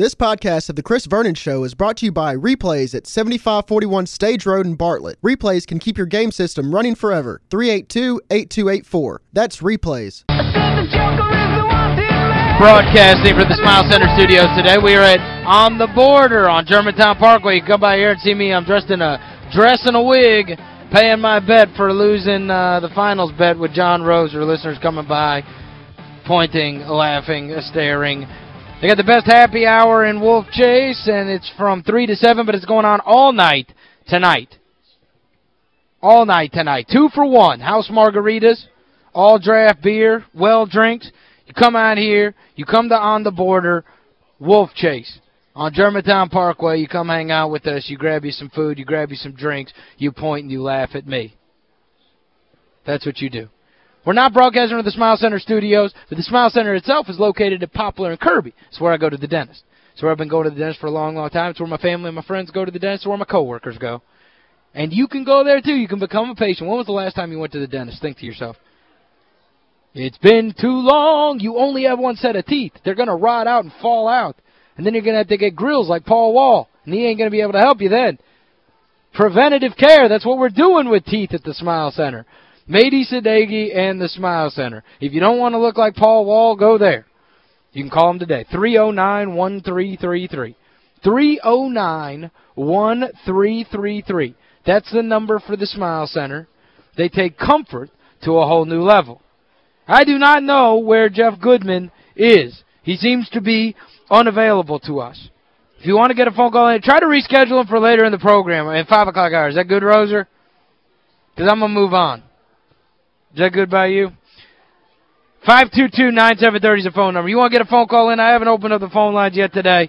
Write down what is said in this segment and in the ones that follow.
This podcast of The Chris Vernon Show is brought to you by Replays at 7541 Stage Road in Bartlett. Replays can keep your game system running forever. 382-8284. That's Replays. Broadcasting from the Smile Center studios today. We are at On the Border on Germantown Parkway. You come by here and see me. I'm dressed in a dress and a wig, paying my bet for losing uh, the finals bet with John Rose. Or listeners coming by, pointing, laughing, staring. They got the best happy hour in Wolf Chase, and it's from 3 to 7, but it's going on all night tonight. All night tonight. Two for one. House margaritas, all draft beer, well drinks. You come out here, you come to On the Border, Wolf Chase. On Germantown Parkway, you come hang out with us, you grab you some food, you grab you some drinks, you point and you laugh at me. That's what you do. We're not broadcasting from the Smile Center studios, but the Smile Center itself is located at Poplar and Kirby. It's where I go to the dentist. It's where I've been going to the dentist for a long, long time. It's where my family and my friends go to the dentist. It's where my coworkers go. And you can go there, too. You can become a patient. When was the last time you went to the dentist? Think to yourself. It's been too long. You only have one set of teeth. They're going to rot out and fall out. And then you're going to have to get grills like Paul Wall. And he ain't going to be able to help you then. Preventative care. That's what we're doing with teeth at the Smile Center. Mady Sadeghi and the Smile Center. If you don't want to look like Paul Wall, go there. You can call them today. 309-1333. 309-1333. That's the number for the Smile Center. They take comfort to a whole new level. I do not know where Jeff Goodman is. He seems to be unavailable to us. If you want to get a phone call in, try to reschedule him for later in the program in 5 o'clock hours. Is that good, Roser? Because I'm going to move on. Is that good by you? 522-9730 is the phone number. You want to get a phone call in? I haven't opened up the phone lines yet today.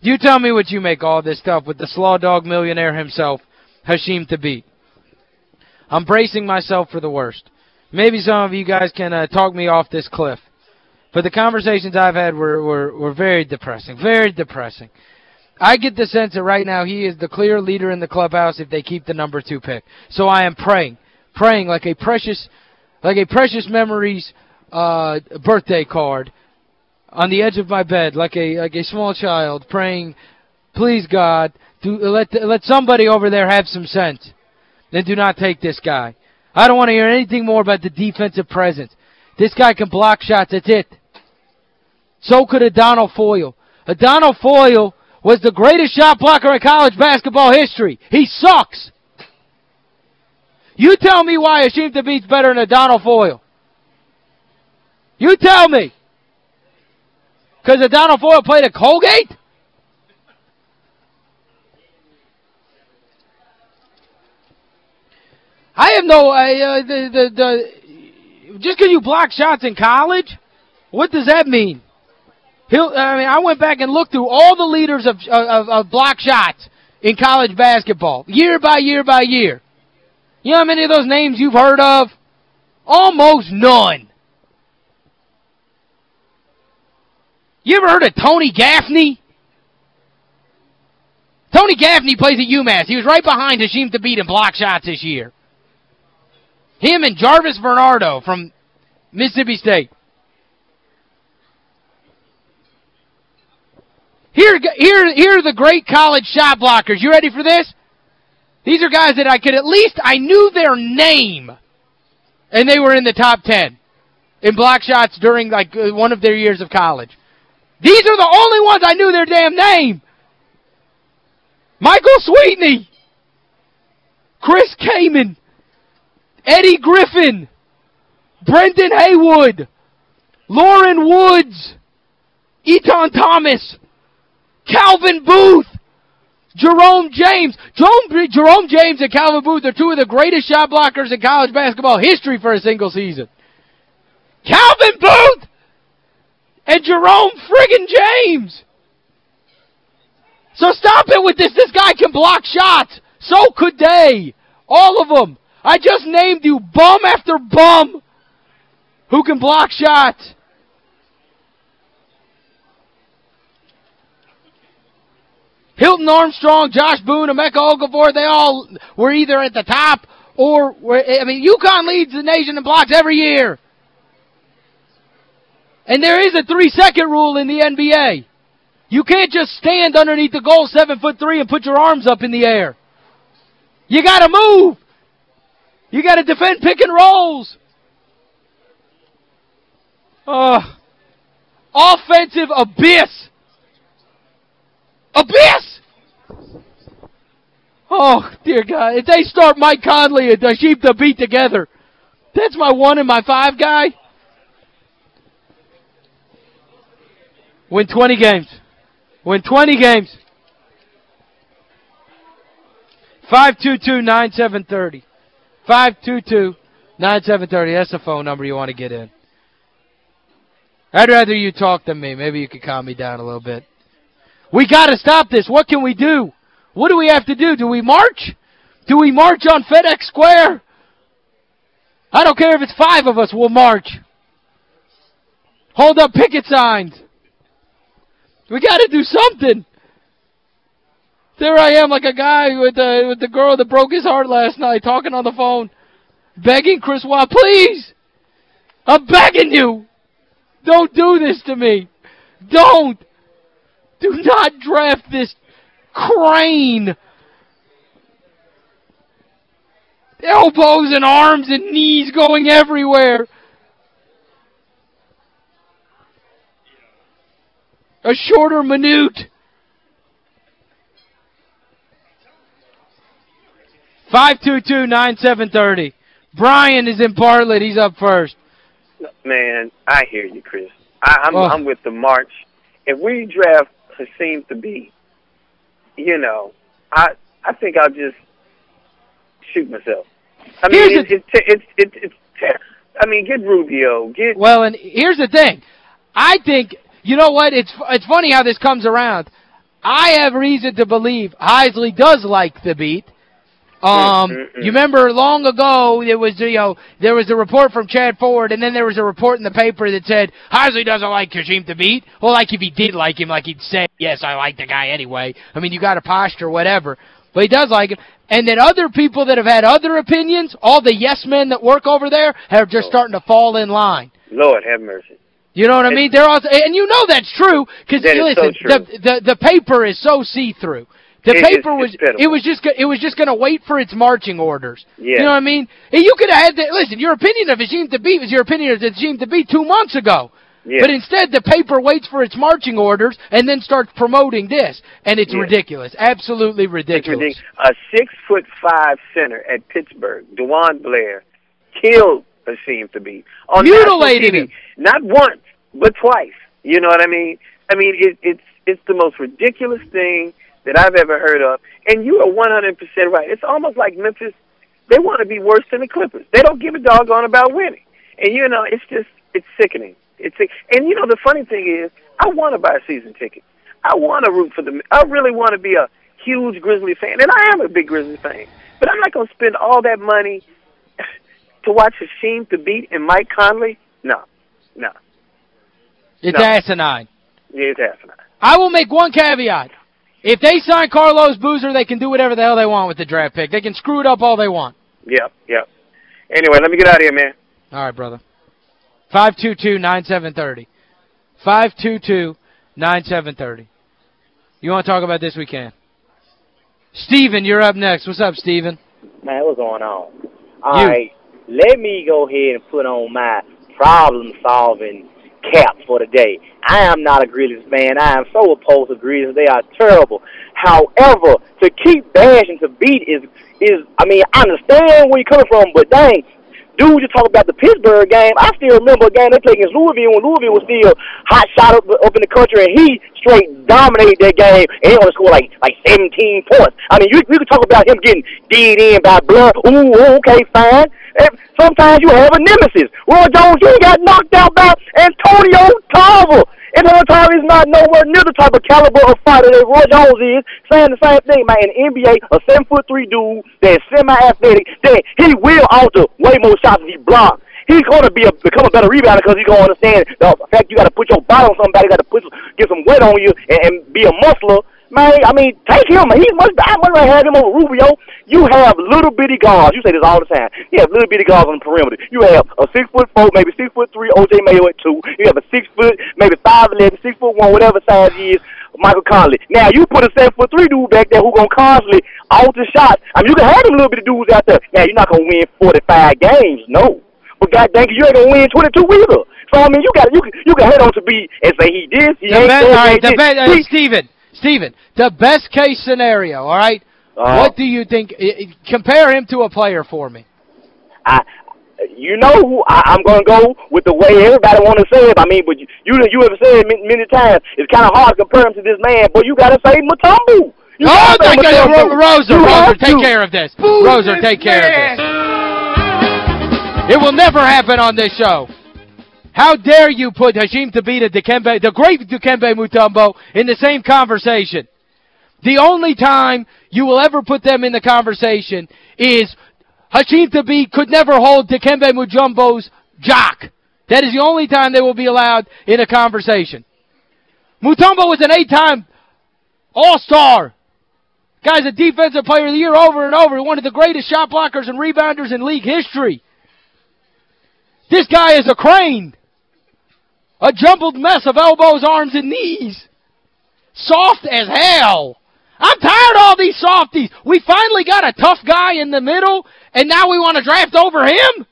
You tell me what you make all this stuff with the slaw dog millionaire himself, Hasheem Thabeet. I'm bracing myself for the worst. Maybe some of you guys can uh, talk me off this cliff. But the conversations I've had were, were, were very depressing, very depressing. I get the sense that right now he is the clear leader in the clubhouse if they keep the number two pick. So I am praying, praying like a precious like a precious memories uh, birthday card on the edge of my bed like a like a small child praying, please God, do, let let somebody over there have some sense. Then do not take this guy. I don't want to hear anything more about the defensive presence. This guy can block shots, that's it. So could Adonal Foyle. Adonal Foyle was the greatest shot blocker in college basketball history. He sucks. You tell me why Hasheem Thabeet's better than Donald Foyle. You tell me. Because Donald Foyle played at Colgate? I have no uh, the, the the just because you block shots in college, what does that mean? He'll I mean I went back and looked through all the leaders of of, of block shots in college basketball year by year by year. You know how many of those names you've heard of? Almost none. You ever heard of Tony Gaffney? Tony Gaffney plays at UMass. He was right behind Hasheem Thabeet in block shots this year. Him and Jarvis Varnado from Mississippi State. Here, here, here are the great college shot blockers. You ready for this? These are guys that I could at least, I knew their name. And they were in the top 10 in block shots during like uh, one of their years of college. These are the only ones I knew their damn name. Michael Sweetney. Chris Kaman. Eddie Griffin. Brendan Haywood. Loren Woods. Etan Thomas. Calvin Booth. Jerome James. Jerome, Jerome James and Calvin Booth are two of the greatest shot blockers in college basketball history for a single season. Calvin Booth and Jerome friggin' James. So stop it with this. This guy can block shots. So could they. All of them. I just named you bum after bum who can block shots. Hilton Armstrong, Josh Boone, Emeka Okafor, they all were either at the top or, were, I mean, UConn leads the nation in blocks every year. And there is a three-second rule in the NBA. You can't just stand underneath the goal seven foot three and put your arms up in the air. You got to move. You got to defend pick and rolls. Uh, offensive abyss. Abyss! Oh, dear God. If they start Mike Conley and Hasheem Thabeet together, that's my one and my five guy. Win 20 games. Win 20 games. 522-9730. 522-9730. That's the phone number you want to get in. I'd rather you talk than me. Maybe you could calm me down a little bit. We got to stop this. What can we do? What do we have to do? Do we march? Do we march on FedEx Square? I don't care if it's five of us, we'll march. Hold up picket signs. We got to do something. There I am like a guy with the, with the girl that broke his heart last night talking on the phone, begging Chris Watt, please, I'm begging you. Don't do this to me. Don't. Do not draft this crane. Elbows and arms and knees going everywhere. A shorter minute. 522-9730. Brian is in Bartlett. He's up first. Man, I hear you, Chris. I, I'm, oh. I'm with the march. If we draft Hasheem Thabeet, you know, I I think I'll just shoot myself. I mean, it's, it's, it's, it's, it's, it's, I mean, get Rubio. Get Well, and here's the thing. I think, you know what, it's it's funny how this comes around. I have reason to believe Heisley does like Thabeet. Um, mm -mm. you remember long ago there was you know there was a report from Chad Ford and then there was a report in the paper that said Heisley doesn't like Hasheem Thabeet. Well, like if he did like him, like he'd say, yes, I like the guy anyway. I mean, you got a posture, whatever. But he does like him. And then other people that have had other opinions, all the yes men that work over there, are just starting to fall in line. Lord have mercy. You know what I mean? They're all, and you know that's true because listen, so the, the the paper is so see-through. The it, paper was it was just it was just going to wait for its marching orders. Yeah. You know what I mean? And you could have had that listen, your opinion of Hasheem Thabeet was your opinion of Hasheem Thabeet 2 months ago. Yeah. But instead the paper waits for its marching orders and then starts promoting this and it's yeah. ridiculous. Absolutely ridiculous. ridiculous. A 6 foot 5 center at Pittsburgh, DeJuan Blair killed Hasheem Thabeet on mutilated him. Not once, but twice. You know what I mean? I mean it, it's it's the most ridiculous thing that I've ever heard of. And you are 100% right. It's almost like Memphis, they want to be worse than the Clippers. They don't give a doggone about winning. And, you know, it's just, it's sickening. It's And, you know, the funny thing is, I want to buy a season ticket. I want to root for them. I really want to be a huge Grizzly fan. And I am a big Grizzly fan. But I'm not going to spend all that money to watch Hasheem Thabeet and Mike Conley. No. No. It's no. asinine. Yeah, it's asinine. I will make one caveat. If they sign Carlos Boozer, they can do whatever the hell they want with the draft pick. They can screw it up all they want. Yep, yep. Anyway, let me get out of here, man. All right, brother. 522-9730. 522-9730. You want to talk about this we can. Steven, you're up next. What's up, Steven? Man, what's going on? All you. right, let me go ahead and put on my problem-solving cap for the day. I am not a Grizzlies man. I am so opposed to Grizzlies. They are terrible. However, to keep bashing Thabeet is is I mean, I understand where you're coming from, but dang, dude, you talk about the Pittsburgh game. I still remember a game they played against Louisville when Louisville was still hot shot up, up in the country, and he straight dominated that game, and he only scored like like 17 points. I mean, you, we could talk about him getting deed in by blood. Ooh, oh, okay, fine. And sometimes you have a nemesis. Roy Jones, he got knocked out by Antonio Tarver. Antonio Tarver is not nowhere near the type of caliber of fighter that Roy Jones is. Saying the same thing, man. The NBA, a seven foot three dude that's semi athletic, that he will alter way more shots if he blocks he's to be a, become a better rebounder because he's to understand the fact you got to put your body on somebody, got to put get some weight on you, and, and be a muscler Man, I mean, take him. He's much. I much rather have him over Rubio. You have little bitty guards. You say this all the time. You have little bitty guards on the perimeter. You have a six foot four, maybe six foot three. OJ Mayo at two. You have a six foot, maybe five eleven, six foot one, whatever size he is. Michael Conley. Now you put a seven foot three dude back there who gonna constantly alter shots. I mean you can have them little bit of dudes out there. Now you're not gonna win forty five games, no. But god dang it, you ain't gonna win twenty two either. So I mean you got you can you can head on to be and say he did, he the ain't best, all he the best, uh, Steven, Steven, the best case scenario, all right? Uh, what do you think? Compare him to a player for me. I, you know who I, I'm gonna go with the way everybody want to say it. I mean, but you you, you have said many, many times it's kind of hard to compare him to this man, but you gotta say Mutombo. You oh, my God, Mutombo. Ro- Roser, You take to. care of this. Roser, take care of this. It will never happen on this show. How dare you put Hasheem Thabeet, Dikembe, the great Dikembe Mutombo, in the same conversation? The only time you will ever put them in the conversation is Hasheem Thabeet could never hold Dikembe Mutombo's jock. That is the only time they will be allowed in a conversation. Mutombo was an eight-time all-star. Guy's a defensive player of the year over and over. One of the greatest shot blockers and rebounders in league history. This guy is a crane. A jumbled mess of elbows, arms, and knees. Soft as hell. I'm tired of all these softies. We finally got a tough guy in the middle, and now we want to draft over him?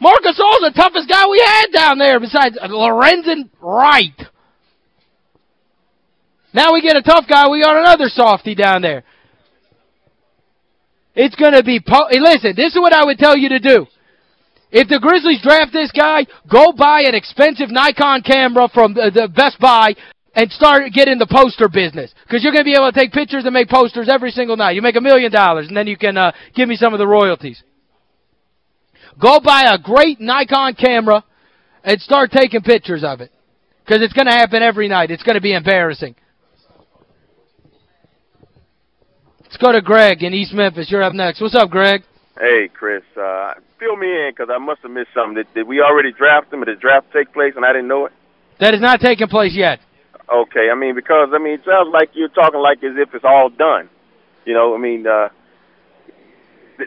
Marcus Gasol's the toughest guy we had down there besides Lorenzen Wright. Now we get a tough guy, we got another softy down there. It's going to be... Listen, this is what I would tell you to do. If the Grizzlies draft this guy, go buy an expensive Nikon camera from the Best Buy and start getting the poster business. Because you're going to be able to take pictures and make posters every single night. You make a million dollars, and then you can uh, give me some of the royalties. Go buy a great Nikon camera and start taking pictures of it. Because it's going to happen every night. It's going to be embarrassing. Let's go to Greg in East Memphis. You're up next. What's up, Greg? Hey, Chris, uh, fill me in because I must have missed something. Did, did we already draft him? Did the draft take place and I didn't know it? That is not taking place yet. Okay, I mean, because, I mean, it sounds like you're talking like as if it's all done. You know, I mean, uh,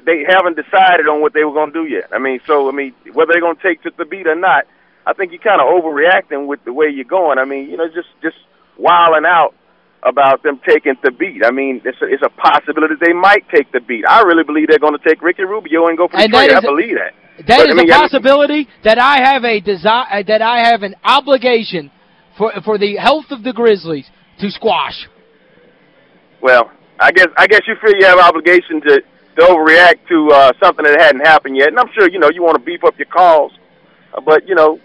they haven't decided on what they were going to do yet. I mean, so, I mean, whether they're going to take Thabeet or not, I think you're kind of overreacting with the way you're going. I mean, you know, just just wilding out about them taking Thabeet. I mean, it's a, it's a possibility they might take Thabeet. I really believe they're going to take Ricky Rubio and go for the And trade. I believe that. That But, is I mean, a I mean- possibility that I have a desire that I have an obligation for for the health of the Grizzlies to squash. Well, I guess I guess you feel you have an obligation to to overreact to uh, something that hadn't happened yet, and I'm sure you know you want to beef up your calls, uh, but you know,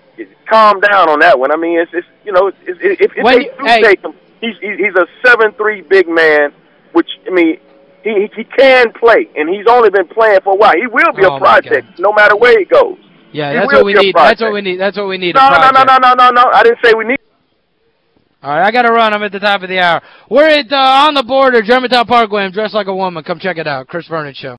calm down on that one. I mean, it's, it's you know, it's, if, if When they do hey. take him, he's he's a seven three big man, which I mean. He, he can play, and he's only been playing for a while. He will be Oh, a project, no matter where he goes. Yeah, He that's what we need. That's what we need. That's what we need. No, no, no, no, no, no, no. I didn't say we need. All right, I got to run. I'm at the top of the hour. We're at uh, On the Border, Germantown Parkway. I'm dressed like a woman. Come check it out. Chris Vernon Show.